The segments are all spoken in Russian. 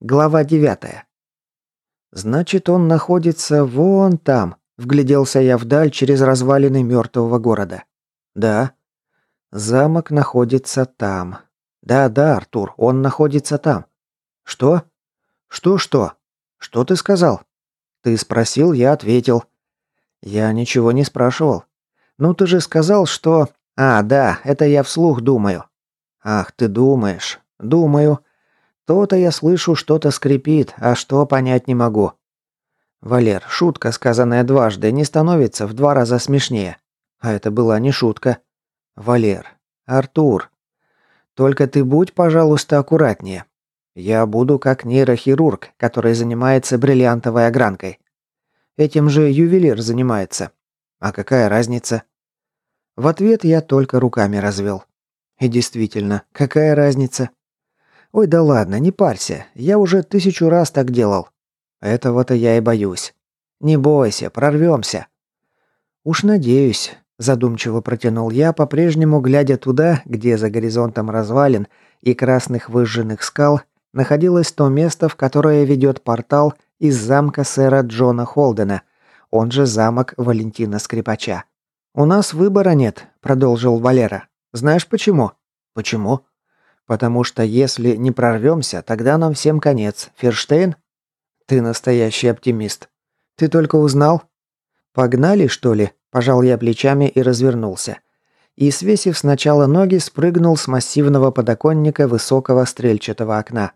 Глава 9. Значит, он находится вон там, вгляделся я вдаль через развалины мертвого города. Да. Замок находится там. Да-да, Артур, он находится там. Что? Что-что? Что ты сказал? Ты спросил, я ответил. Я ничего не спрашивал. Ну ты же сказал, что... А, да, это я вслух думаю. Ах, ты думаешь. Думаю. То-то я слышу, что-то скрипит, а что понять не могу. Валер, шутка, сказанная дважды, не становится в два раза смешнее. А это была не шутка. Валер, Артур, только ты будь, пожалуйста, аккуратнее. Я буду как нейрохирург, который занимается бриллиантовой огранкой. Этим же ювелир занимается. А какая разница? В ответ я только руками развел. И действительно, какая разница? Ой, да ладно, не парься. Я уже тысячу раз так делал. Этого-то я и боюсь. Не бойся, прорвемся. Уж надеюсь, задумчиво протянул я, по-прежнему глядя туда, где за горизонтом развалин и красных выжженных скал находилось то место, в которое ведет портал из замка сэра Джона Холдена, он же замок Валентина Скрипача. «У нас выбора нет», — продолжил Валера. «Знаешь почему?» «Почему?» Потому что если не прорвемся, тогда нам всем конец. Ферштейн? Ты настоящий оптимист. Ты только узнал? Погнали, что ли? Пожал я плечами и развернулся. И, свесив сначала ноги, спрыгнул с массивного подоконника высокого стрельчатого окна.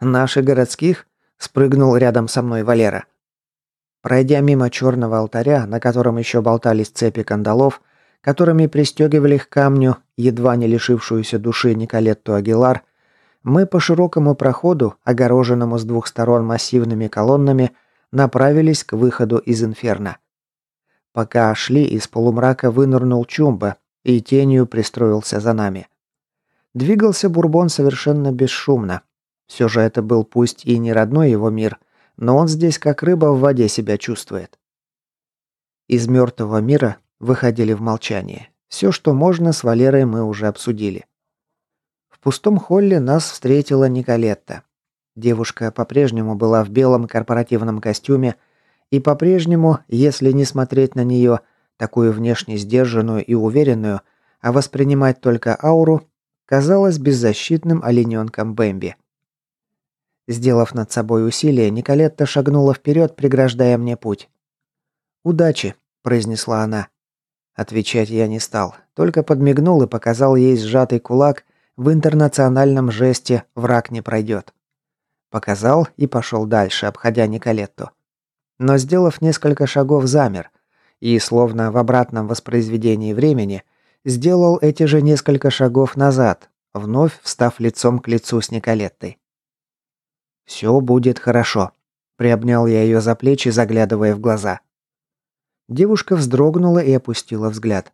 «Наши городских?» – спрыгнул рядом со мной Валера. Пройдя мимо черного алтаря, на котором еще болтались цепи кандалов, которыми пристегивали к камню едва не лишившуюся души Николетту Агилар, мы по широкому проходу, огороженному с двух сторон массивными колоннами, направились к выходу из инферно. Пока шли, из полумрака вынырнул Чумба и тенью пристроился за нами. Двигался Бурбон совершенно бесшумно. Все же это был пусть и не родной его мир, но он здесь как рыба в воде себя чувствует. Из мертвого мира выходили в молчание. Все, что можно, с Валерой мы уже обсудили. В пустом холле нас встретила Николетта. Девушка по-прежнему была в белом корпоративном костюме и по-прежнему, если не смотреть на нее, такую внешне сдержанную и уверенную, а воспринимать только ауру, казалась беззащитным олененком Бэмби. Сделав над собой усилие, Николетта шагнула вперед, преграждая мне путь. «Удачи», – произнесла она. Отвечать я не стал, только подмигнул и показал ей сжатый кулак в интернациональном жесте «враг не пройдет». Показал и пошел дальше, обходя Николетту. Но сделав несколько шагов, замер. И, словно в обратном воспроизведении времени, сделал эти же несколько шагов назад, вновь встав лицом к лицу с Николеттой. «Все будет хорошо», – приобнял я ее за плечи, заглядывая в глаза. Девушка вздрогнула и опустила взгляд.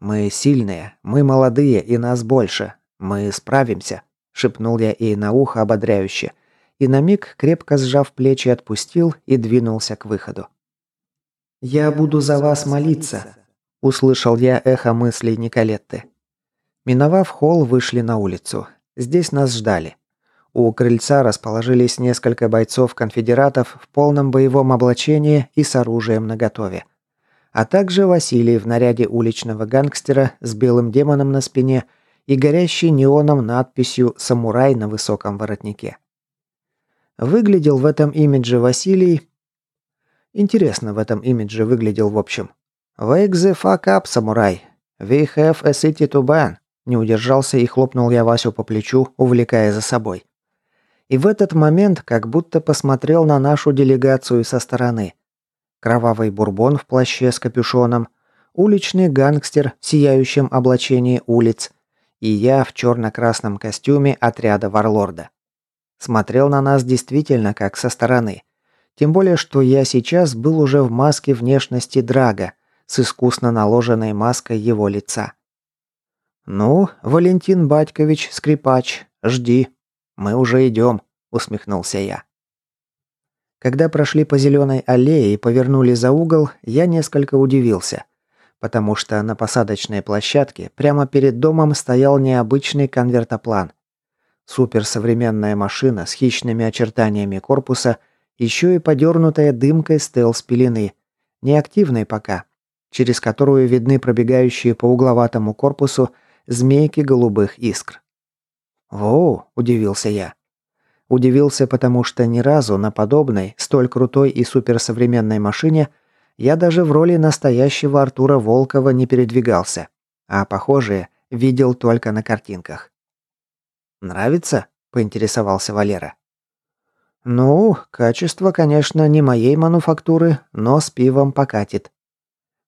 «Мы сильные, мы молодые и нас больше. Мы справимся», – шепнул я ей на ухо ободряюще, и на миг, крепко сжав плечи, отпустил и двинулся к выходу. «Я буду за вас молиться», – услышал я эхо мыслей Николетты. Миновав холл, вышли на улицу. Здесь нас ждали. У крыльца расположились несколько бойцов-конфедератов в полном боевом облачении и с оружием наготове. А также Василий в наряде уличного гангстера с белым демоном на спине и горящей неоном надписью «Самурай» на высоком воротнике. Выглядел в этом имидже Василий... Интересно в этом имидже выглядел в общем. «Wake the fuck up, самурай. We have a city to ban». Не удержался и хлопнул я Васю по плечу, увлекая за собой и в этот момент как будто посмотрел на нашу делегацию со стороны. Кровавый бурбон в плаще с капюшоном, уличный гангстер в сияющем облачении улиц и я в черно-красном костюме отряда Варлорда. Смотрел на нас действительно как со стороны. Тем более, что я сейчас был уже в маске внешности Драга, с искусно наложенной маской его лица. «Ну, Валентин Батькович, скрипач, жди», «Мы уже идем», – усмехнулся я. Когда прошли по зеленой аллее и повернули за угол, я несколько удивился, потому что на посадочной площадке прямо перед домом стоял необычный конвертоплан. Суперсовременная машина с хищными очертаниями корпуса, еще и подернутая дымкой стелс-пелены, неактивной пока, через которую видны пробегающие по угловатому корпусу змейки голубых искр. «Воу!» – удивился я. Удивился, потому что ни разу на подобной, столь крутой и суперсовременной машине я даже в роли настоящего Артура Волкова не передвигался, а похожие видел только на картинках. «Нравится?» – поинтересовался Валера. «Ну, качество, конечно, не моей мануфактуры, но с пивом покатит».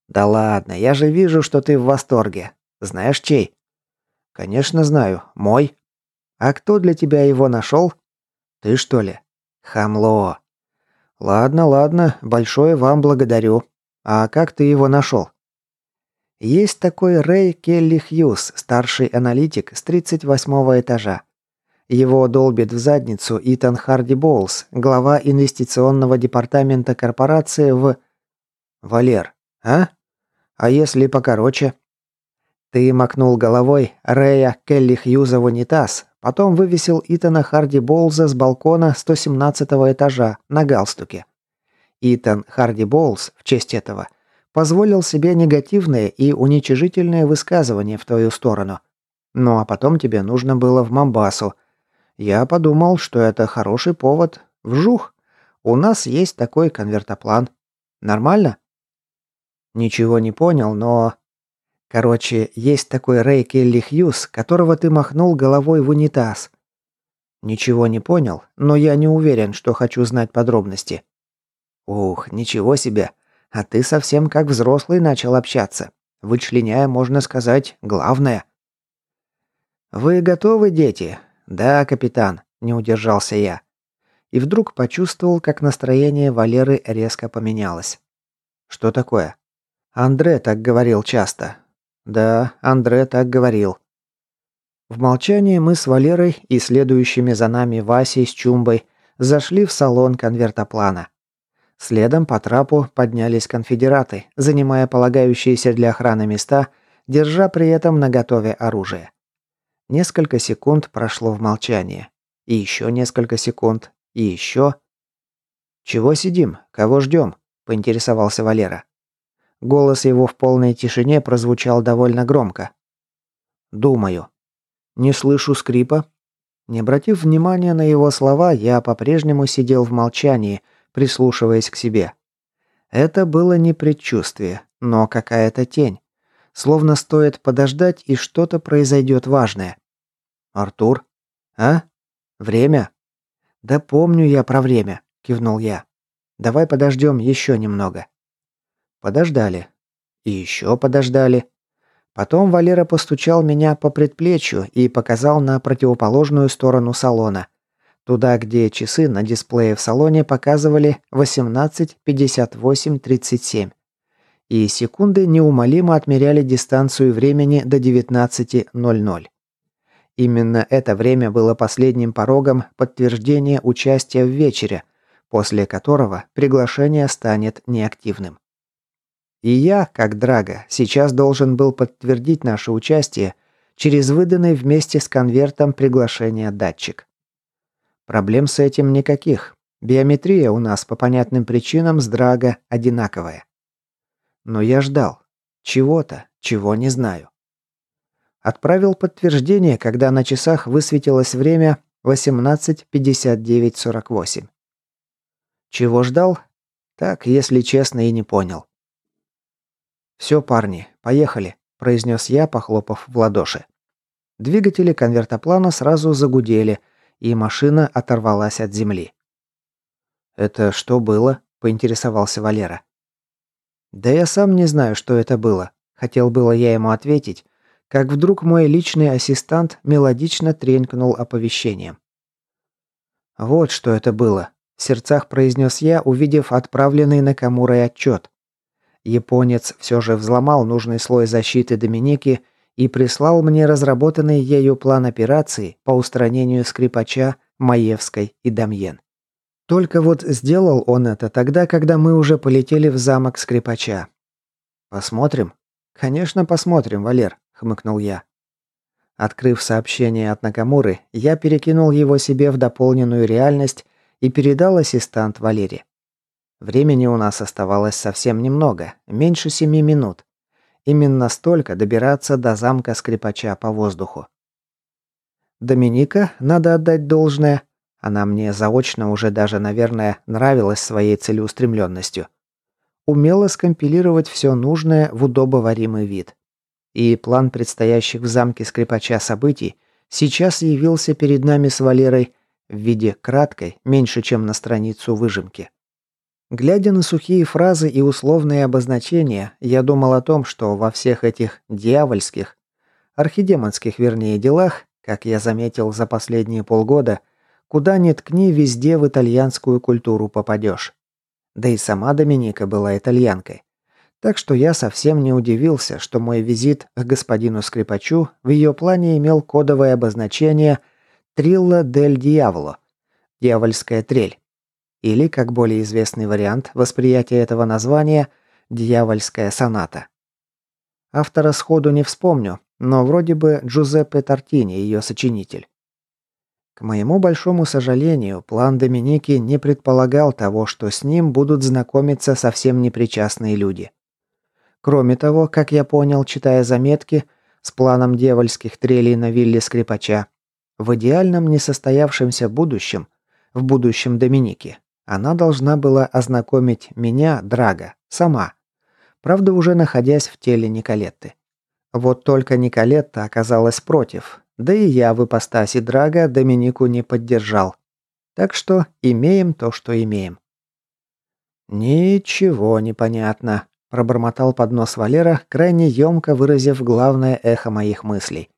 «Да ладно, я же вижу, что ты в восторге. Знаешь, чей?» «Конечно знаю. Мой». «А кто для тебя его нашел?» «Ты что ли?» «Хамло». «Ладно, ладно, большое вам благодарю. А как ты его нашел?» Есть такой Рэй Келли Хьюз, старший аналитик с 38 этажа. Его долбит в задницу Итан Харди Боулс, глава инвестиционного департамента корпорации в... Валер, а? А если покороче? Ты макнул головой Рэя Келли Хьюза в унитаз, потом вывесил Итана Харди Боулза с балкона 117 этажа на галстуке. Итан Харди Боулс в честь этого позволил себе негативное и уничижительное высказывание в твою сторону. Ну а потом тебе нужно было в Мамбасу. Я подумал, что это хороший повод. Вжух. У нас есть такой конвертоплан. Нормально? Ничего не понял, но Короче, есть такой Рэй Келли Хьюз, которого ты махнул головой в унитаз. Ничего не понял, но я не уверен, что хочу знать подробности. Ух, ничего себе. А ты совсем как взрослый начал общаться, вычленяя, можно сказать, главное. Вы готовы, дети? Да, капитан, не удержался я. И вдруг почувствовал, как настроение Валеры резко поменялось. Что такое? Андре так говорил часто, да, Андре так говорил. В молчании мы с Валерой и следующими за нами Васей с Чумбой зашли в салон конвертоплана. Следом по трапу поднялись конфедераты, занимая полагающиеся для охраны места, держа при этом наготове оружие. Несколько секунд прошло в молчании. И еще несколько секунд. И еще... «Чего сидим? Кого ждем?» – поинтересовался Валера. Голос его в полной тишине прозвучал довольно громко. «Думаю». «Не слышу скрипа». Не обратив внимания на его слова, я по-прежнему сидел в молчании, прислушиваясь к себе. Это было не предчувствие, но какая-то тень. Словно стоит подождать, и что-то произойдет важное. «Артур? А? Время?» «Да помню я про время», – кивнул я. «Давай подождем еще немного». Подождали. И еще подождали. Потом Валера постучал меня по предплечью и показал на противоположную сторону салона. Туда, где часы на дисплее в салоне показывали 18.58.37. И секунды неумолимо отмеряли дистанцию времени до 19.00. Именно это время было последним порогом подтверждения участия в вечере, после которого приглашение станет неактивным. И я, как Драга, сейчас должен был подтвердить наше участие через выданный вместе с конвертом приглашение датчик. Проблем с этим никаких. Биометрия у нас по понятным причинам с Драга одинаковая. Но я ждал. Чего-то, чего не знаю. Отправил подтверждение, когда на часах высветилось время 18.59.48. Чего ждал? Так, если честно, и не понял. «Все, парни, поехали», – произнес я, похлопав в ладоши. Двигатели конвертоплана сразу загудели, и машина оторвалась от земли. «Это что было?» – поинтересовался Валера. «Да я сам не знаю, что это было», – хотел было я ему ответить, как вдруг мой личный ассистант мелодично тренькнул оповещением. «Вот что это было», – в сердцах произнес я, увидев отправленный на Камурой отчет. Японец все же взломал нужный слой защиты Доминики и прислал мне разработанный ею план операции по устранению скрипача, Маевской и Дамьен. Только вот сделал он это тогда, когда мы уже полетели в замок скрипача. Посмотрим? Конечно, посмотрим, Валер, хмыкнул я. Открыв сообщение от Накамуры, я перекинул его себе в дополненную реальность и передал ассистант Валере. Времени у нас оставалось совсем немного, меньше семи минут. Именно столько добираться до замка скрипача по воздуху. Доминика, надо отдать должное, она мне заочно уже даже, наверное, нравилась своей целеустремленностью. Умела скомпилировать все нужное в удобоваримый вид. И план предстоящих в замке скрипача событий сейчас явился перед нами с Валерой в виде краткой, меньше чем на страницу выжимки. Глядя на сухие фразы и условные обозначения, я думал о том, что во всех этих дьявольских, архидемонских, вернее, делах, как я заметил за последние полгода, куда ни ткни, везде в итальянскую культуру попадешь. Да и сама Доминика была итальянкой. Так что я совсем не удивился, что мой визит к господину Скрипачу в ее плане имел кодовое обозначение «Трилла дель Диаволо» – «Дьявольская трель». Или, как более известный вариант восприятия этого названия, «Дьявольская соната». Автора сходу не вспомню, но вроде бы Джузеппе Тортини, ее сочинитель. К моему большому сожалению, план Доминики не предполагал того, что с ним будут знакомиться совсем непричастные люди. Кроме того, как я понял, читая заметки, с планом дьявольских трелей на вилле скрипача, в идеальном несостоявшемся будущем, в будущем Доминики, она должна была ознакомить меня, Драга, сама. Правда, уже находясь в теле Николетты. Вот только Николетта оказалась против. Да и я в ипостаси Драга Доминику не поддержал. Так что имеем то, что имеем. «Ничего не понятно», – пробормотал под нос Валера, крайне емко выразив главное эхо моих мыслей.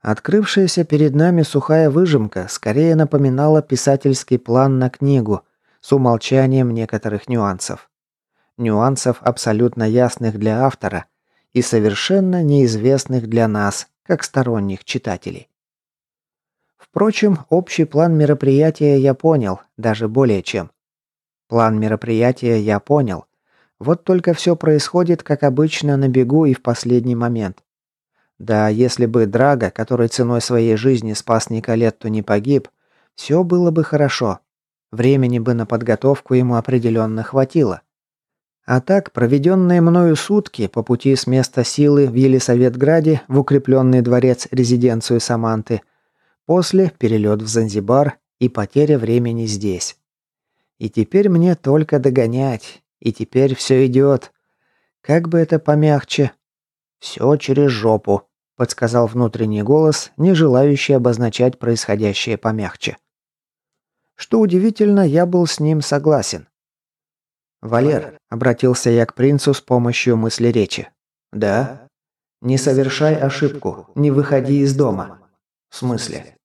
Открывшаяся перед нами сухая выжимка скорее напоминала писательский план на книгу с умолчанием некоторых нюансов. Нюансов абсолютно ясных для автора и совершенно неизвестных для нас, как сторонних читателей. Впрочем, общий план мероприятия я понял, даже более чем. План мероприятия я понял. Вот только все происходит, как обычно, на бегу и в последний момент. Да, если бы Драга, который ценой своей жизни спас Николетту, не погиб, все было бы хорошо. Времени бы на подготовку ему определенно хватило. А так, проведенные мною сутки по пути с места силы в Елисаветграде в укрепленный дворец-резиденцию Саманты, после перелет в Занзибар и потеря времени здесь. И теперь мне только догонять, и теперь все идет. Как бы это помягче? Все через жопу подсказал внутренний голос, не желающий обозначать происходящее помягче. Что удивительно, я был с ним согласен. «Валер», — обратился я к принцу с помощью мысли речи. «Да?» «Не совершай ошибку, не выходи из дома». «В смысле?»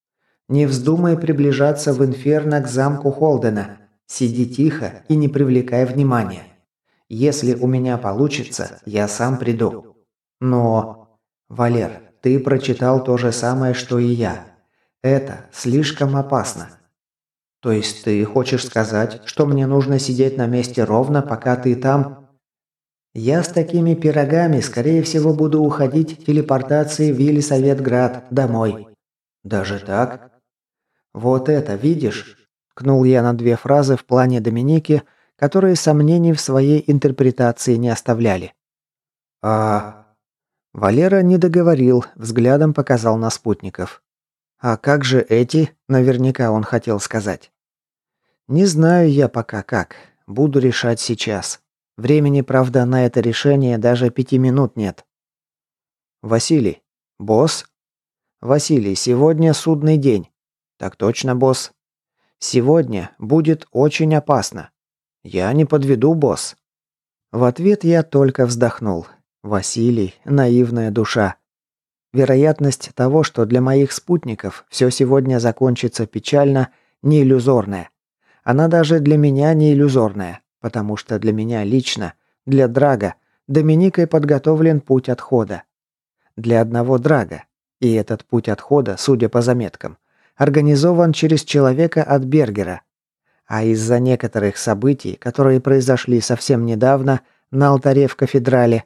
«Не вздумай приближаться в инферно к замку Холдена. Сиди тихо и не привлекай внимания. Если у меня получится, я сам приду. Но «Валер, ты прочитал то же самое, что и я. Это слишком опасно». «То есть ты хочешь сказать, что мне нужно сидеть на месте ровно, пока ты там...» «Я с такими пирогами, скорее всего, буду уходить телепортацией в Елисаветград домой». «Даже так?» «Вот это, видишь?» Кнул я на две фразы в плане Доминики, которые сомнений в своей интерпретации не оставляли. «А Валера не договорил, взглядом показал на спутников. А как же эти? Наверняка он хотел сказать. Не знаю я пока как. Буду решать сейчас. Времени, правда, на это решение даже пяти минут нет. Василий. Босс? Василий, сегодня судный день. Так точно, босс. Сегодня будет очень опасно. Я не подведу, босс. В ответ я только вздохнул. Василий – наивная душа. Вероятность того, что для моих спутников все сегодня закончится печально, не иллюзорная. Она даже для меня не иллюзорная, потому что для меня лично, для Драга, Доминикой подготовлен путь отхода. Для одного Драга. И этот путь отхода, судя по заметкам, организован через человека от Бергера. А из-за некоторых событий, которые произошли совсем недавно на алтаре в кафедрале,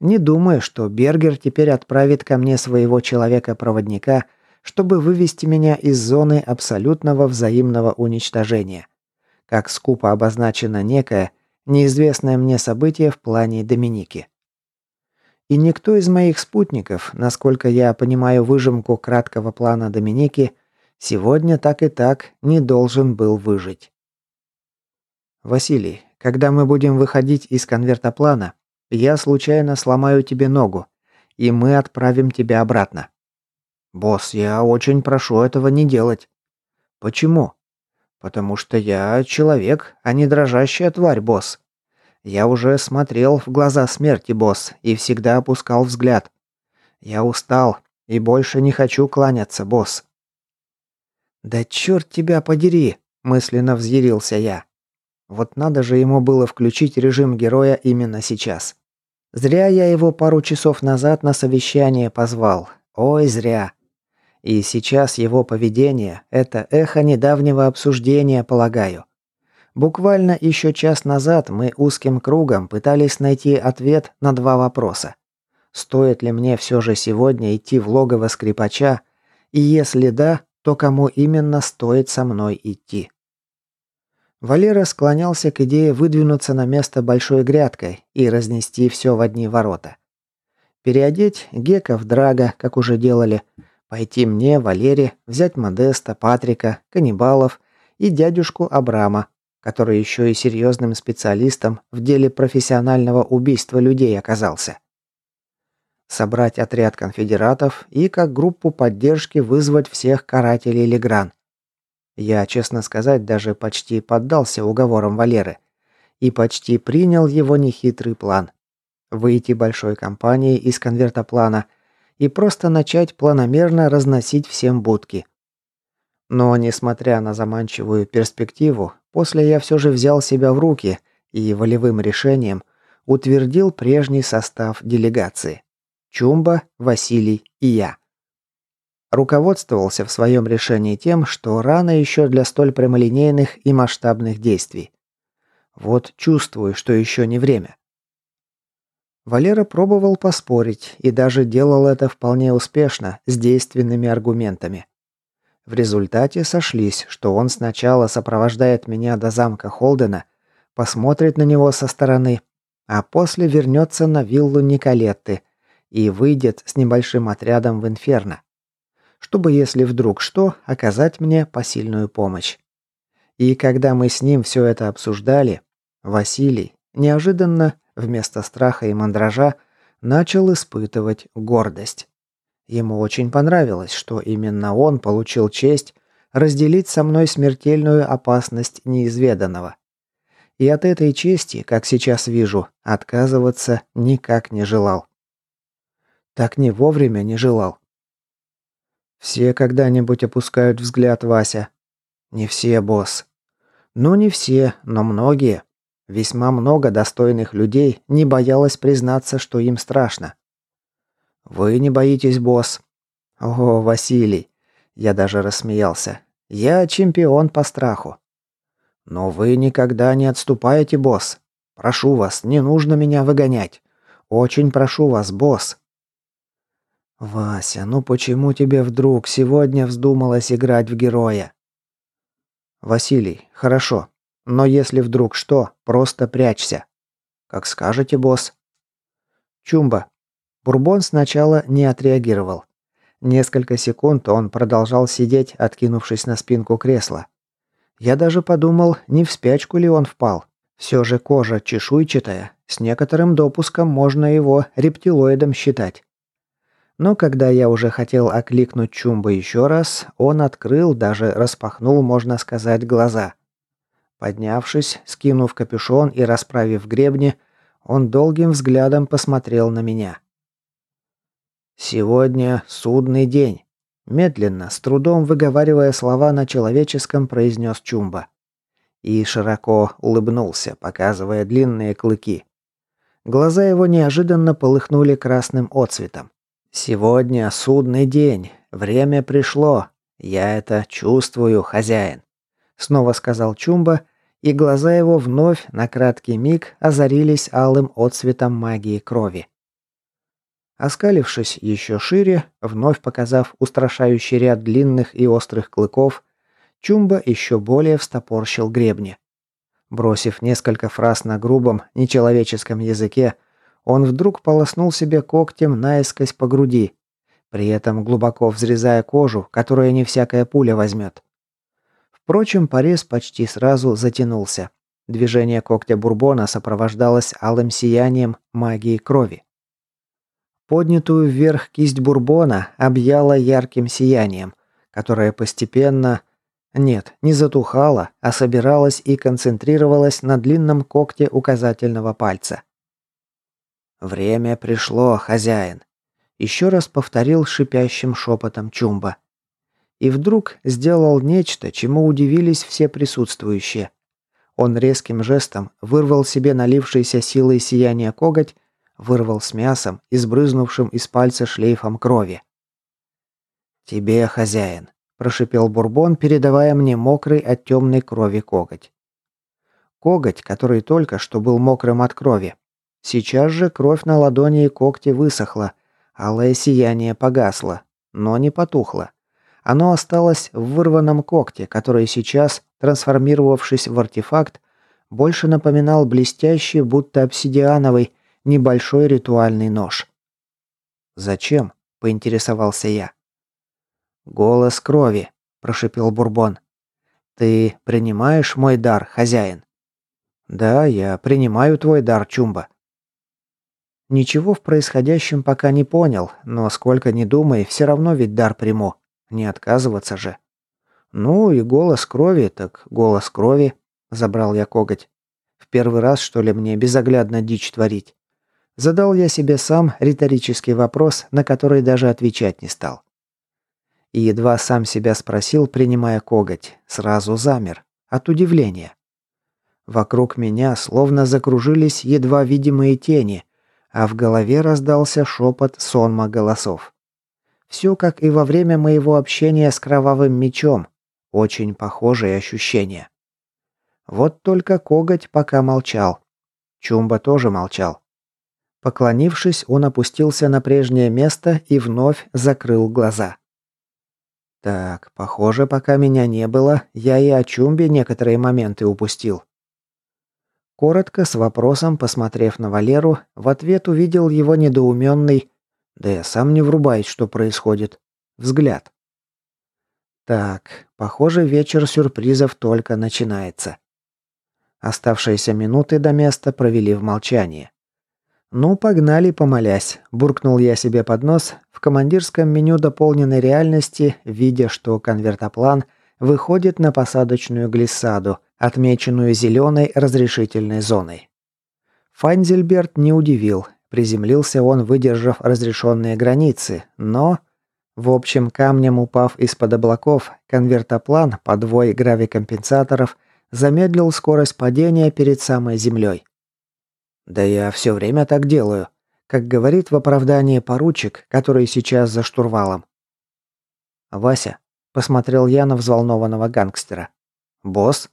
Не думаю, что Бергер теперь отправит ко мне своего человека-проводника, чтобы вывести меня из зоны абсолютного взаимного уничтожения. Как скупо обозначено некое, неизвестное мне событие в плане Доминики. И никто из моих спутников, насколько я понимаю выжимку краткого плана Доминики, сегодня так и так не должен был выжить. Василий, когда мы будем выходить из конвертоплана, я случайно сломаю тебе ногу, и мы отправим тебя обратно. Босс, я очень прошу этого не делать. Почему? Потому что я человек, а не дрожащая тварь, босс. Я уже смотрел в глаза смерти, босс, и всегда опускал взгляд. Я устал и больше не хочу кланяться, босс. Да черт тебя подери, мысленно взъярился я. Вот надо же ему было включить режим героя именно сейчас. Зря я его пару часов назад на совещание позвал. Ой, зря. И сейчас его поведение – это эхо недавнего обсуждения, полагаю. Буквально еще час назад мы узким кругом пытались найти ответ на два вопроса. Стоит ли мне все же сегодня идти в логово скрипача? И если да, то кому именно стоит со мной идти? Валера склонялся к идее выдвинуться на место большой грядкой и разнести все в одни ворота. Переодеть Гека в Драга, как уже делали, пойти мне, Валере, взять Модеста, Патрика, Каннибалов и дядюшку Абрама, который еще и серьезным специалистом в деле профессионального убийства людей оказался. Собрать отряд конфедератов и как группу поддержки вызвать всех карателей Легран. Я, честно сказать, даже почти поддался уговорам Валеры и почти принял его нехитрый план. Выйти большой компанией из конвертоплана и просто начать планомерно разносить всем будки. Но, несмотря на заманчивую перспективу, после я все же взял себя в руки и волевым решением утвердил прежний состав делегации. Чумба, Василий и я. Руководствовался в своем решении тем, что рано еще для столь прямолинейных и масштабных действий. Вот чувствую, что еще не время. Валера пробовал поспорить и даже делал это вполне успешно, с действенными аргументами. В результате сошлись, что он сначала сопровождает меня до замка Холдена, посмотрит на него со стороны, а после вернется на виллу Николетты и выйдет с небольшим отрядом в Инферно чтобы, если вдруг что, оказать мне посильную помощь. И когда мы с ним все это обсуждали, Василий неожиданно, вместо страха и мандража, начал испытывать гордость. Ему очень понравилось, что именно он получил честь разделить со мной смертельную опасность неизведанного. И от этой чести, как сейчас вижу, отказываться никак не желал. Так не вовремя не желал. Все когда-нибудь опускают взгляд, Вася. Не все, босс. Ну, не все, но многие. Весьма много достойных людей не боялось признаться, что им страшно. Вы не боитесь, босс? О, Василий. Я даже рассмеялся. Я чемпион по страху. Но вы никогда не отступаете, босс. Прошу вас, не нужно меня выгонять. Очень прошу вас, босс. «Вася, ну почему тебе вдруг сегодня вздумалось играть в героя?» «Василий, хорошо. Но если вдруг что, просто прячься». «Как скажете, босс». «Чумба». Бурбон сначала не отреагировал. Несколько секунд он продолжал сидеть, откинувшись на спинку кресла. Я даже подумал, не в спячку ли он впал. Все же кожа чешуйчатая, с некоторым допуском можно его рептилоидом считать. Но когда я уже хотел окликнуть Чумба еще раз, он открыл, даже распахнул, можно сказать, глаза. Поднявшись, скинув капюшон и расправив гребни, он долгим взглядом посмотрел на меня. «Сегодня судный день», – медленно, с трудом выговаривая слова на человеческом, произнес Чумба. И широко улыбнулся, показывая длинные клыки. Глаза его неожиданно полыхнули красным отцветом. «Сегодня судный день. Время пришло. Я это чувствую, хозяин», — снова сказал Чумба, и глаза его вновь на краткий миг озарились алым отсветом магии крови. Оскалившись еще шире, вновь показав устрашающий ряд длинных и острых клыков, Чумба еще более встопорщил гребни. Бросив несколько фраз на грубом, нечеловеческом языке, он вдруг полоснул себе когтем наискось по груди, при этом глубоко взрезая кожу, которую не всякая пуля возьмет. Впрочем, порез почти сразу затянулся. Движение когтя бурбона сопровождалось алым сиянием магии крови. Поднятую вверх кисть бурбона объяла ярким сиянием, которое постепенно... Нет, не затухало, а собиралось и концентрировалось на длинном когте указательного пальца. «Время пришло, хозяин», — еще раз повторил шипящим шепотом Чумба. И вдруг сделал нечто, чему удивились все присутствующие. Он резким жестом вырвал себе налившийся силой сияния коготь вырвал с мясом и сбрызнувшим из пальца шлейфом крови. «Тебе, хозяин», – прошипел Бурбон, передавая мне мокрый от темной крови коготь. Коготь, который только что был мокрым от крови. Сейчас же кровь на ладони и когте высохла, алое сияние погасло, но не потухло. Оно осталось в вырванном когте, который сейчас, трансформировавшись в артефакт, больше напоминал блестящий, будто обсидиановый, небольшой ритуальный нож. «Зачем?» – поинтересовался я. «Голос крови», – прошипел Бурбон. «Ты принимаешь мой дар, хозяин?» «Да, я принимаю твой дар, Чумба». Ничего в происходящем пока не понял, но сколько ни думай, все равно ведь дар приму. Не отказываться же. Ну и голос крови, так голос крови, забрал я коготь. В первый раз, что ли, мне безоглядно дичь творить? Задал я себе сам риторический вопрос, на который даже отвечать не стал. И едва сам себя спросил, принимая коготь, сразу замер. От удивления. Вокруг меня словно закружились едва видимые тени, а в голове раздался шепот сонма голосов. Все как и во время моего общения с кровавым мечом. Очень похожие ощущения. Вот только коготь пока молчал. Чумба тоже молчал. Поклонившись, он опустился на прежнее место и вновь закрыл глаза. Так, похоже, пока меня не было, я и о Чумбе некоторые моменты упустил. Коротко, с вопросом, посмотрев на Валеру, в ответ увидел его недоуменный, да я сам не врубаюсь, что происходит, взгляд. Так, похоже, вечер сюрпризов только начинается. Оставшиеся минуты до места провели в молчании. «Ну, погнали, помолясь», – буркнул я себе под нос в командирском меню дополненной реальности, видя, что конвертоплан выходит на посадочную глиссаду, отмеченную зеленой разрешительной зоной. Файнзельберт не удивил. Приземлился он, выдержав разрешенные границы, но... В общем, камнем упав из-под облаков, конвертоплан, подвой гравикомпенсаторов, замедлил скорость падения перед самой землей. Да я все время так делаю, как говорит в оправдании поручик, который сейчас за штурвалом. Вася, посмотрел я на взволнованного гангстера. Босс?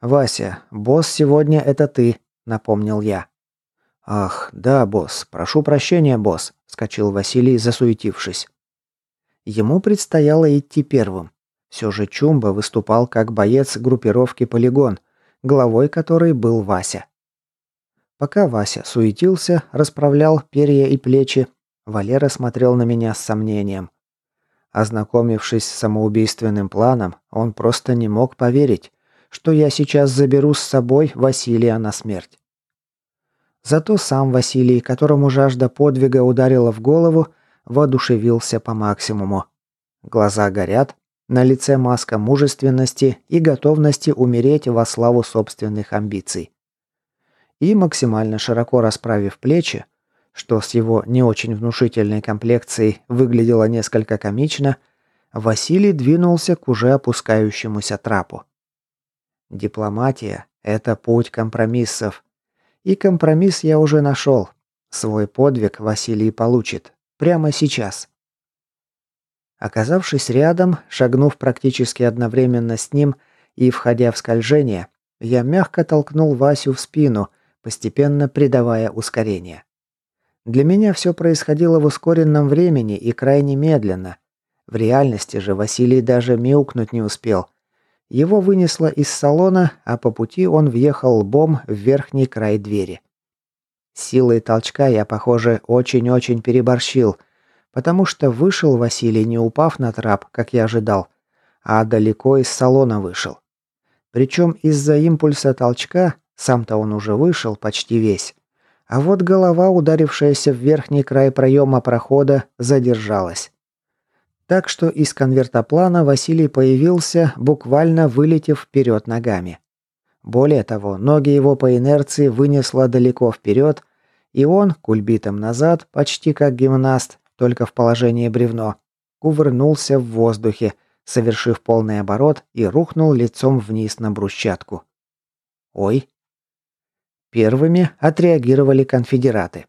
Вася, босс сегодня это ты, напомнил я. Ах, да, босс. Прошу прощения, босс, вскочил Василий, засуетившись. Ему предстояло идти первым. Все же Чумба выступал как боец группировки Полигон, главой которой был Вася. Пока Вася суетился, расправлял перья и плечи, Валера смотрел на меня с сомнением. Ознакомившись с самоубийственным планом, он просто не мог поверить, что я сейчас заберу с собой Василия на смерть. Зато сам Василий, которому жажда подвига ударила в голову, воодушевился по максимуму. Глаза горят, на лице маска мужественности и готовности умереть во славу собственных амбиций и, максимально широко расправив плечи, что с его не очень внушительной комплекцией выглядело несколько комично, Василий двинулся к уже опускающемуся трапу. Дипломатия – это путь компромиссов. И компромисс я уже нашел. Свой подвиг Василий получит. Прямо сейчас. Оказавшись рядом, шагнув практически одновременно с ним и входя в скольжение, я мягко толкнул Васю в спину, постепенно придавая ускорение. Для меня все происходило в ускоренном времени и крайне медленно. В реальности же Василий даже мяукнуть не успел. Его вынесло из салона, а по пути он въехал лбом в верхний край двери. Силой толчка я, похоже, очень-очень переборщил, потому что вышел Василий, не упав на трап, как я ожидал, а далеко из салона вышел. Причем из-за импульса толчка, сам-то он уже вышел почти весь, а вот голова, ударившаяся в верхний край проема прохода, задержалась. Так что из конвертоплана Василий появился, буквально вылетев вперед ногами. Более того, ноги его по инерции вынесло далеко вперед, и он, кульбитом назад, почти как гимнаст, только в положении бревно, кувырнулся в воздухе, совершив полный оборот и рухнул лицом вниз на брусчатку. «Ой!» Первыми отреагировали конфедераты.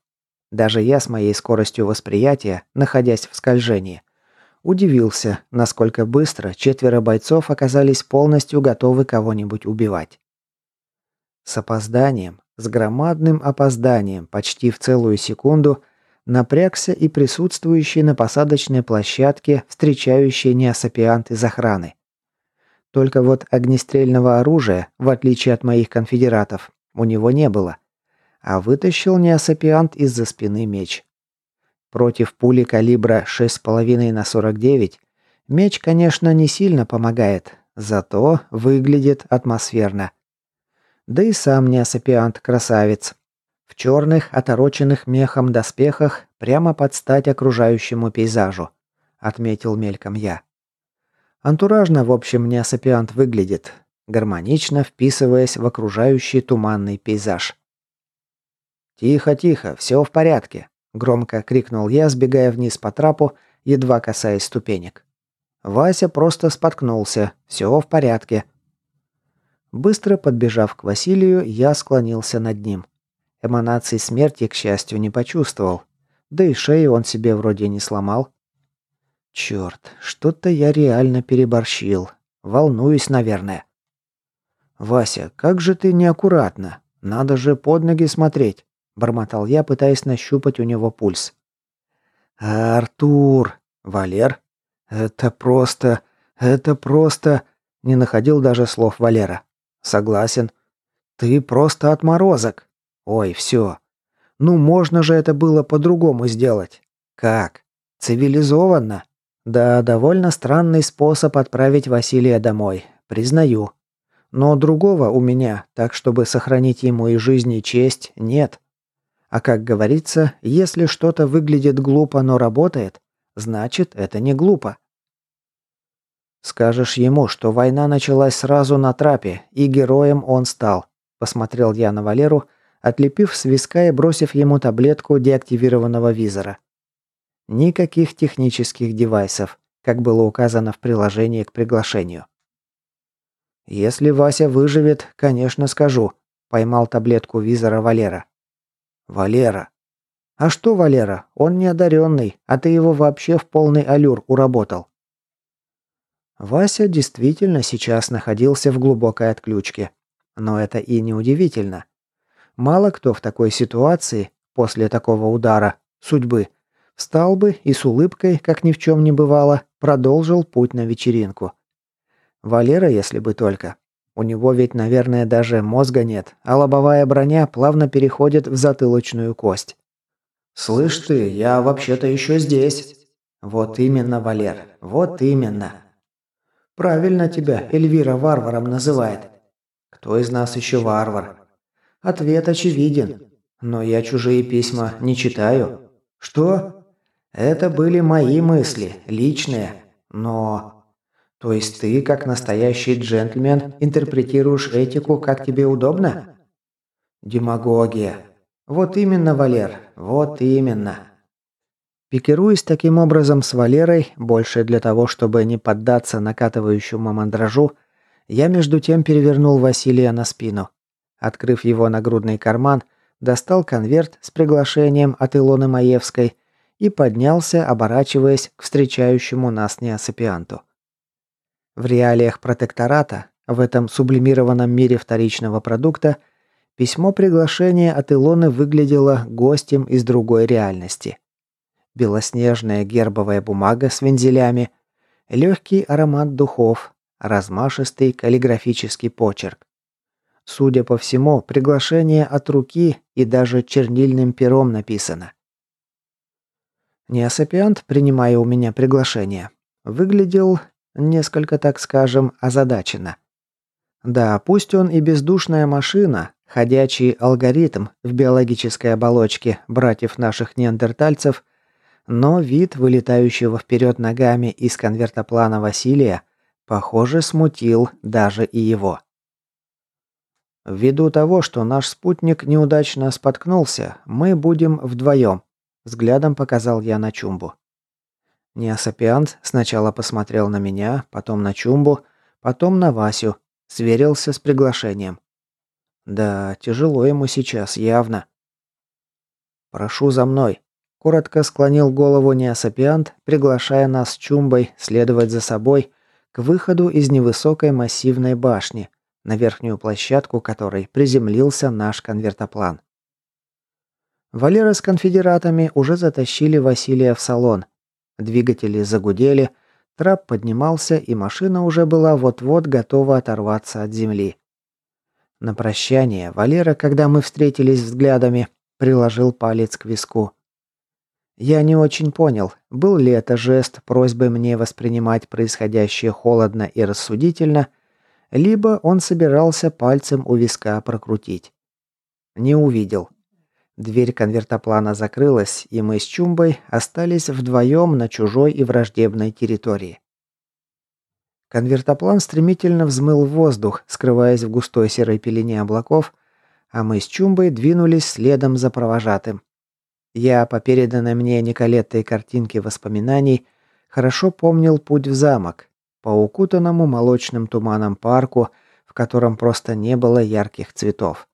Даже я с моей скоростью восприятия, находясь в скольжении, удивился, насколько быстро четверо бойцов оказались полностью готовы кого-нибудь убивать. С опозданием, с громадным опозданием, почти в целую секунду, напрягся и присутствующий на посадочной площадке встречающий неосапиант из охраны. Только вот огнестрельного оружия, в отличие от моих конфедератов, у него не было. А вытащил неосапиант из-за спины меч. Против пули калибра 6,5 на 49 меч, конечно, не сильно помогает, зато выглядит атмосферно. Да и сам неосапиант красавец. В черных, отороченных мехом доспехах прямо под стать окружающему пейзажу, отметил мельком я. Антуражно, в общем, неосапиант выглядит гармонично вписываясь в окружающий туманный пейзаж. «Тихо, тихо, все в порядке», – громко крикнул я, сбегая вниз по трапу, едва касаясь ступенек. Вася просто споткнулся. Все в порядке. Быстро подбежав к Василию, я склонился над ним. Эманаций смерти, к счастью, не почувствовал. Да и шею он себе вроде не сломал. Черт, что-то я реально переборщил. Волнуюсь, наверное. «Вася, как же ты неаккуратно! Надо же под ноги смотреть!» – бормотал я, пытаясь нащупать у него пульс. «Артур! Валер? Это просто... Это просто...» – не находил даже слов Валера. «Согласен. Ты просто отморозок. Ой, все. Ну, можно же это было по-другому сделать. Как? Цивилизованно? Да, довольно странный способ отправить Василия домой. Признаю. Но другого у меня, так чтобы сохранить ему и жизнь, и честь, нет. А как говорится, если что-то выглядит глупо, но работает, значит, это не глупо. Скажешь ему, что война началась сразу на трапе, и героем он стал, посмотрел я на Валеру, отлепив с виска и бросив ему таблетку деактивированного визора. Никаких технических девайсов, как было указано в приложении к приглашению. «Если Вася выживет, конечно, скажу», – поймал таблетку визора Валера. «Валера». «А что Валера? Он неодаренный, а ты его вообще в полный аллюр уработал». Вася действительно сейчас находился в глубокой отключке. Но это и не удивительно. Мало кто в такой ситуации, после такого удара, судьбы, встал бы и с улыбкой, как ни в чем не бывало, продолжил путь на вечеринку. Валера, если бы только. У него ведь, наверное, даже мозга нет, а лобовая броня плавно переходит в затылочную кость. «Слышь ты, я вообще-то еще здесь». «Вот именно, Валер, вот именно». «Правильно тебя Эльвира варваром называет». «Кто из нас еще варвар?» «Ответ очевиден. Но я чужие письма не читаю». «Что?» «Это были мои мысли, личные. Но то есть ты, как настоящий джентльмен, интерпретируешь этику, как тебе удобно? Демагогия. Вот именно, Валер, вот именно. Пикируясь таким образом с Валерой, больше для того, чтобы не поддаться накатывающему мандражу, я между тем перевернул Василия на спину. Открыв его нагрудный карман, достал конверт с приглашением от Илоны Маевской и поднялся, оборачиваясь к встречающему нас неосапианту. В реалиях протектората, в этом сублимированном мире вторичного продукта, Письмо приглашения от Илоны выглядело гостем из другой реальности. Белоснежная гербовая бумага с вензелями, легкий аромат духов, размашистый каллиграфический почерк. Судя по всему, приглашение от руки и даже чернильным пером написано. Неосапиант, принимая у меня приглашение, выглядел несколько, так скажем, озадаченно. Да, пусть он и бездушная машина, ходячий алгоритм в биологической оболочке братьев наших неандертальцев, но вид вылетающего вперед ногами из конвертоплана Василия, похоже, смутил даже и его. Ввиду того, что наш спутник неудачно споткнулся, мы будем вдвоем, Взглядом показал я на Чумбу. Неосапиант сначала посмотрел на меня, потом на Чумбу, потом на Васю, сверился с приглашением. Да, тяжело ему сейчас, явно. «Прошу за мной», – коротко склонил голову Неосапиант, приглашая нас с Чумбой следовать за собой к выходу из невысокой массивной башни, на верхнюю площадку которой приземлился наш конвертоплан. Валера с конфедератами уже затащили Василия в салон. Двигатели загудели, трап поднимался, и машина уже была вот-вот готова оторваться от земли. На прощание Валера, когда мы встретились взглядами, приложил палец к виску. Я не очень понял, был ли это жест просьбы мне воспринимать происходящее холодно и рассудительно, либо он собирался пальцем у виска прокрутить. Не увидел. Дверь конвертоплана закрылась, и мы с Чумбой остались вдвоем на чужой и враждебной территории. Конвертоплан стремительно взмыл в воздух, скрываясь в густой серой пелене облаков, а мы с Чумбой двинулись следом за провожатым. Я, по переданной мне Николеттой картинке воспоминаний, хорошо помнил путь в замок, по укутанному молочным туманом парку, в котором просто не было ярких цветов.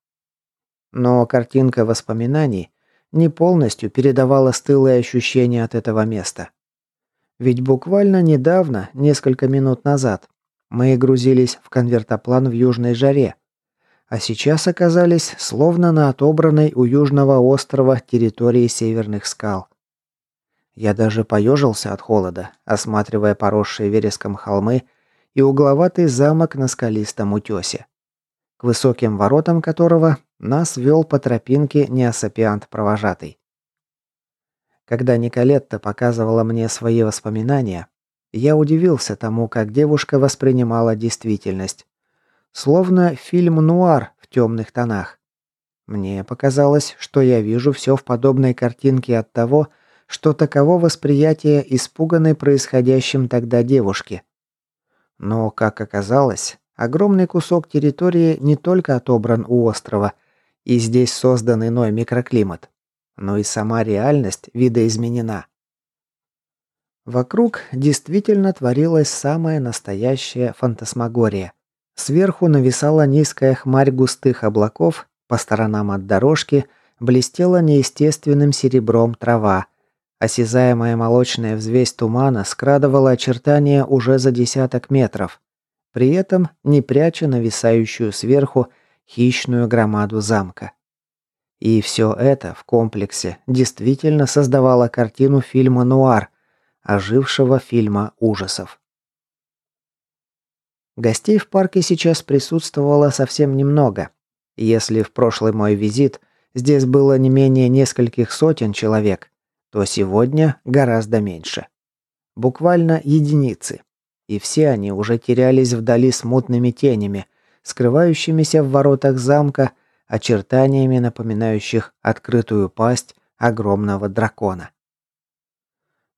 Но картинка воспоминаний не полностью передавала стылые ощущения от этого места. Ведь буквально недавно, несколько минут назад, мы грузились в конвертоплан в южной жаре, а сейчас оказались словно на отобранной у южного острова территории северных скал. Я даже поежился от холода, осматривая поросшие вереском холмы и угловатый замок на скалистом утесе, к высоким воротам которого нас вел по тропинке неосапиант-провожатый. Когда Николетта показывала мне свои воспоминания, я удивился тому, как девушка воспринимала действительность. Словно фильм «Нуар» в темных тонах. Мне показалось, что я вижу все в подобной картинке от того, что таково восприятие испуганной происходящим тогда девушки. Но, как оказалось, огромный кусок территории не только отобран у острова – и здесь создан иной микроклимат. Но и сама реальность видоизменена. Вокруг действительно творилась самая настоящая фантасмагория. Сверху нависала низкая хмарь густых облаков, по сторонам от дорожки блестела неестественным серебром трава. Осязаемая молочная взвесь тумана скрадывала очертания уже за десяток метров, при этом не пряча нависающую сверху хищную громаду замка. И все это в комплексе действительно создавало картину фильма «Нуар», ожившего фильма ужасов. Гостей в парке сейчас присутствовало совсем немного. Если в прошлый мой визит здесь было не менее нескольких сотен человек, то сегодня гораздо меньше. Буквально единицы. И все они уже терялись вдали смутными тенями, скрывающимися в воротах замка, очертаниями напоминающих открытую пасть огромного дракона.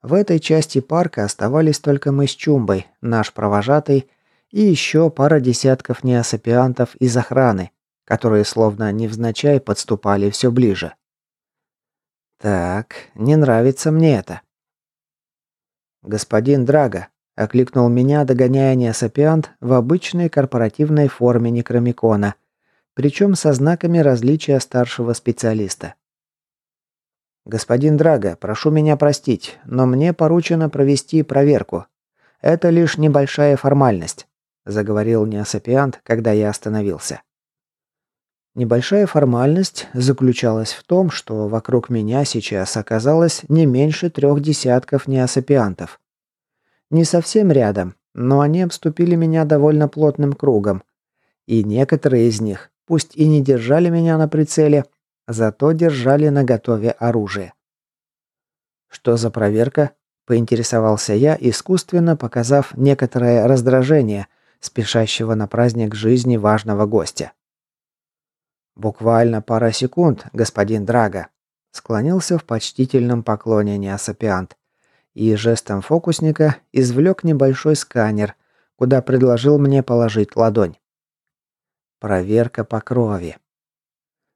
В этой части парка оставались только мы с Чумбой, наш провожатый и еще пара десятков неосапиантов из охраны, которые словно невзначай подступали все ближе. Так, не нравится мне это. Господин Драго, Окликнул меня, догоняя неосапиант в обычной корпоративной форме некромикона, причем со знаками различия старшего специалиста. «Господин Драго, прошу меня простить, но мне поручено провести проверку. Это лишь небольшая формальность», – заговорил неосапиант, когда я остановился. Небольшая формальность заключалась в том, что вокруг меня сейчас оказалось не меньше трех десятков неосапиантов. Не совсем рядом, но они обступили меня довольно плотным кругом. И некоторые из них, пусть и не держали меня на прицеле, зато держали наготове оружие. «Что за проверка?» – поинтересовался я, искусственно показав некоторое раздражение спешащего на праздник жизни важного гостя. «Буквально пара секунд, господин Драга», – склонился в почтительном поклоне неосапиант и жестом фокусника извлек небольшой сканер, куда предложил мне положить ладонь. Проверка по крови.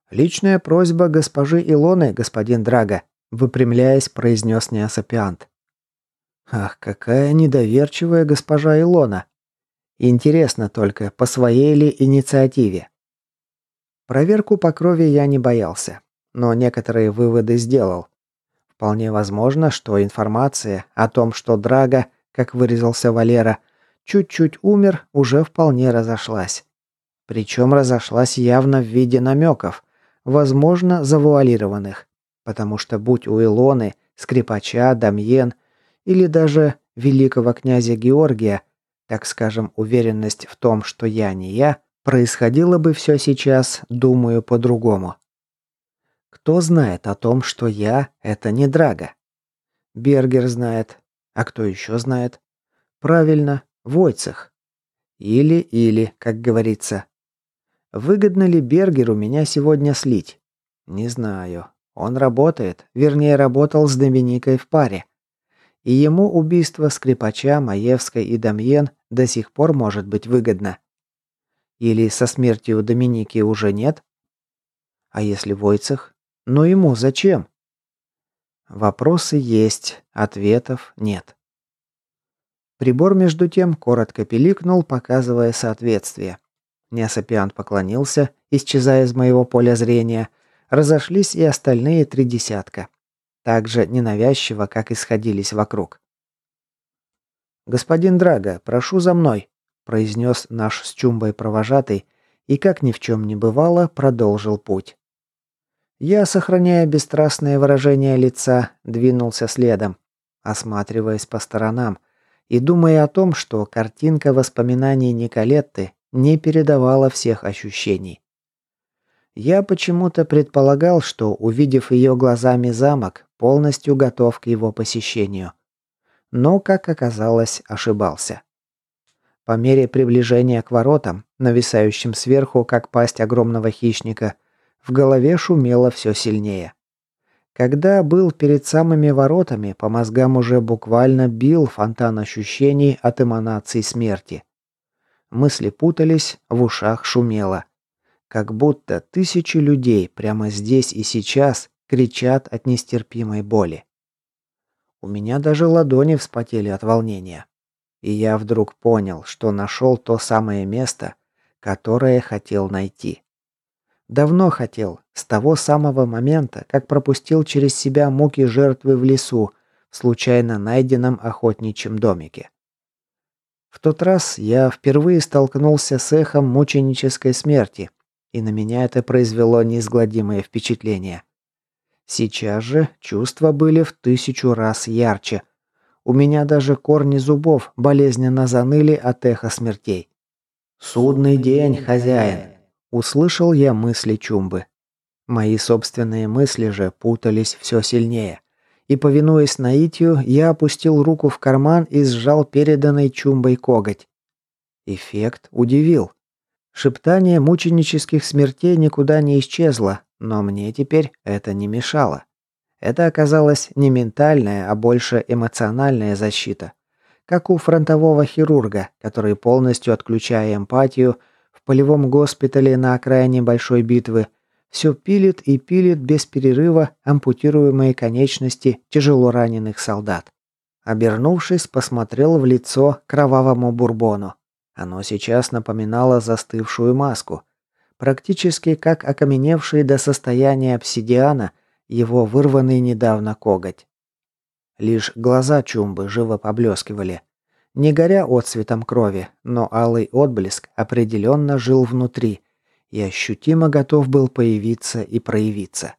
«Личная просьба госпожи Илоны, господин Драга», – выпрямляясь, произнес неосапиант. «Ах, какая недоверчивая госпожа Илона! Интересно только, по своей ли инициативе?» Проверку по крови я не боялся, но некоторые выводы сделал. Вполне возможно, что информация о том, что Драга, как выразился Валера, чуть-чуть умер, уже вполне разошлась. Причем разошлась явно в виде намеков, возможно, завуалированных. Потому что будь у Илоны, Скрипача, Дамьен или даже великого князя Георгия, так скажем, уверенность в том, что я не я, Происходило бы все сейчас, думаю, по-другому. Кто знает о том, что я – это не Драга? Бергер знает. А кто еще знает? Правильно, Войцех. Или-или, как говорится. Выгодно ли Бергеру меня сегодня слить? Не знаю. Он работает, вернее, работал с Доминикой в паре. И ему убийство скрипача, Маевской и Дамьен до сих пор может быть выгодно. Или со смертью Доминики уже нет? А если Войцех? Но ему зачем? Вопросы есть, ответов нет. Прибор, между тем, коротко пиликнул, показывая соответствие. Неосапиант поклонился, исчезая из моего поля зрения. Разошлись и остальные три десятка. Так же ненавязчиво, как исходились вокруг. «Господин Драго, прошу за мной», произнес наш с Чумбой провожатый и, как ни в чем не бывало, продолжил путь. Я, сохраняя бесстрастное выражение лица, двинулся следом, осматриваясь по сторонам и думая о том, что картинка воспоминаний Николетты не передавала всех ощущений. Я почему-то предполагал, что, увидев ее глазами замок, полностью готов к его посещению. Но, как оказалось, ошибался. По мере приближения к воротам, нависающим сверху, как пасть огромного хищника, в голове шумело все сильнее. Когда был перед самыми воротами, по мозгам уже буквально бил фонтан ощущений от эманаций смерти. Мысли путались, в ушах шумело. Как будто тысячи людей прямо здесь и сейчас кричат от нестерпимой боли. У меня даже ладони вспотели от волнения. И я вдруг понял, что нашел то самое место, которое хотел найти. Давно хотел, с того самого момента, как пропустил через себя муки жертвы в лесу, в случайно найденном охотничьем домике. В тот раз я впервые столкнулся с эхом мученической смерти, и на меня это произвело неизгладимое впечатление. Сейчас же чувства были в тысячу раз ярче, у меня даже корни зубов болезненно заныли от эха смертей. «Судный день, хозяин!» – услышал я мысли Чумбы. Мои собственные мысли же путались все сильнее. И, повинуясь наитию, я опустил руку в карман и сжал переданный Чумбой коготь. Эффект удивил. Шептание мученических смертей никуда не исчезло, но мне теперь это не мешало. Это оказалась не ментальная, а больше эмоциональная защита. Как у фронтового хирурга, который полностью отключая эмпатию, в полевом госпитале на окраине большой битвы, все пилит и пилит без перерыва ампутируемые конечности тяжело раненых солдат. Обернувшись, посмотрел в лицо кровавому бурбону. Оно сейчас напоминало застывшую маску. Практически как окаменевший до состояния обсидиана его вырванный недавно коготь. Лишь глаза Чумбы живо поблескивали. Не горя отцветом крови, но алый отблеск определенно жил внутри, и ощутимо готов был появиться и проявиться.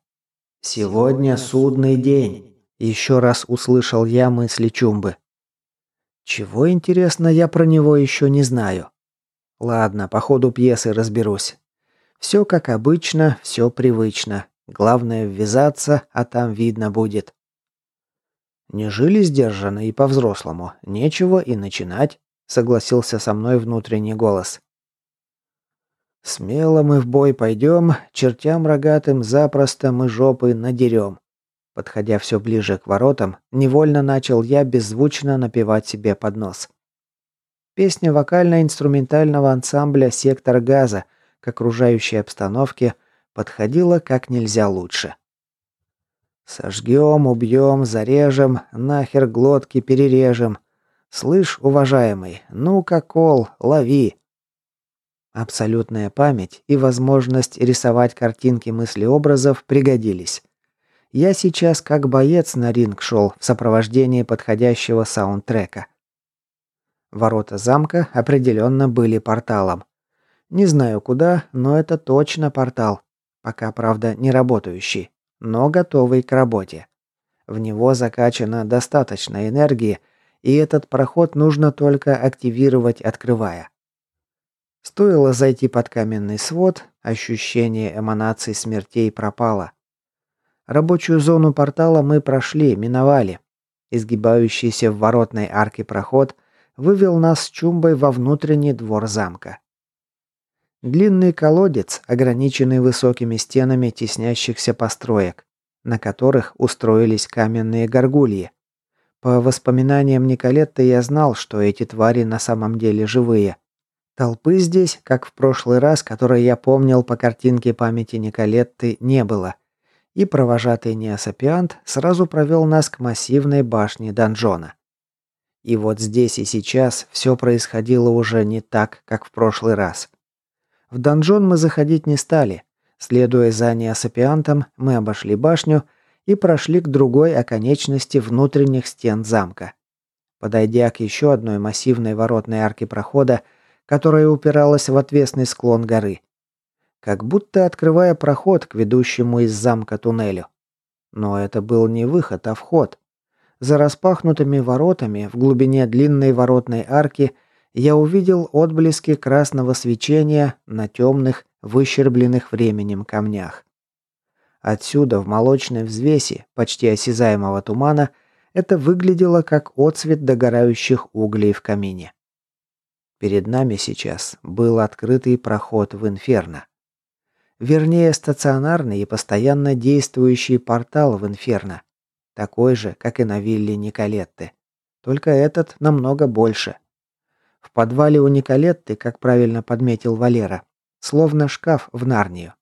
«Сегодня судный день», – еще раз услышал я мысли Чумбы. Чего, интересно, я про него еще не знаю. Ладно, по ходу пьесы разберусь. Все как обычно, все привычно. Главное ввязаться, а там видно будет. Не жили сдержанно и по-взрослому. Нечего и начинать, согласился со мной внутренний голос. Смело мы в бой пойдем, чертям рогатым запросто мы жопы надерем. Подходя все ближе к воротам, невольно начал я беззвучно напевать себе под нос. Песня вокально-инструментального ансамбля «Сектор газа» к окружающей обстановке подходила как нельзя лучше. «Сожгем, убьем, зарежем, нахер глотки перережем. Слышь, уважаемый, ну-ка, кол, лови!» Абсолютная память и возможность рисовать картинки мыслеобразов пригодились. Я сейчас как боец на ринг шел в сопровождении подходящего саундтрека. Ворота замка определенно были порталом. Не знаю куда, но это точно портал. Пока, правда, не работающий, но готовый к работе. В него закачано достаточно энергии, и этот проход нужно только активировать, открывая. Стоило зайти под каменный свод, ощущение эманаций смертей пропало. Рабочую зону портала мы прошли, миновали. Изгибающийся в воротной арке проход вывел нас с Чумбой во внутренний двор замка. Длинный колодец, ограниченный высокими стенами теснящихся построек, на которых устроились каменные горгульи. По воспоминаниям Николетты я знал, что эти твари на самом деле живые. Толпы здесь, как в прошлый раз, который я помнил по картинке памяти Николетты, не было. И провожатый неосапиант сразу провел нас к массивной башне донжона. И вот здесь и сейчас все происходило уже не так, как в прошлый раз. В донжон мы заходить не стали. Следуя за неосапиантом, мы обошли башню и прошли к другой оконечности внутренних стен замка. Подойдя к еще одной массивной воротной арке прохода, которая упиралась в отвесный склон горы. Как будто открывая проход к ведущему из замка туннелю. Но это был не выход, а вход. За распахнутыми воротами в глубине длинной воротной арки я увидел отблески красного свечения на темных, выщербленных временем камнях. Отсюда, в молочной взвеси, почти осязаемого тумана, это выглядело как отсвет догорающих углей в камине. Перед нами сейчас был открытый проход в инферно. Вернее, стационарный и постоянно действующий портал в инферно. Такой же, как и на вилле Николетты. Только этот намного больше. В подвале у Николетты, как правильно подметил Валера, словно шкаф в Нарнию.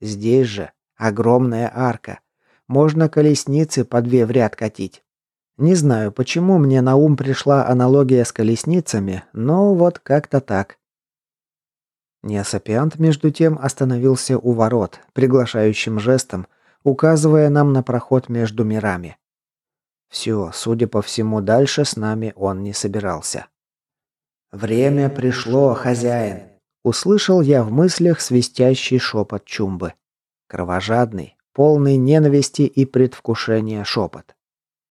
Здесь же огромная арка. Можно колесницы по две в ряд катить. Не знаю, почему мне на ум пришла аналогия с колесницами, но вот как-то так. Неосапиант, между тем, остановился у ворот, приглашающим жестом, указывая нам на проход между мирами. Все, судя по всему, дальше с нами он не собирался. «Время пришло, хозяин!» Услышал я в мыслях свистящий шепот Чумбы. Кровожадный, полный ненависти и предвкушения шепот.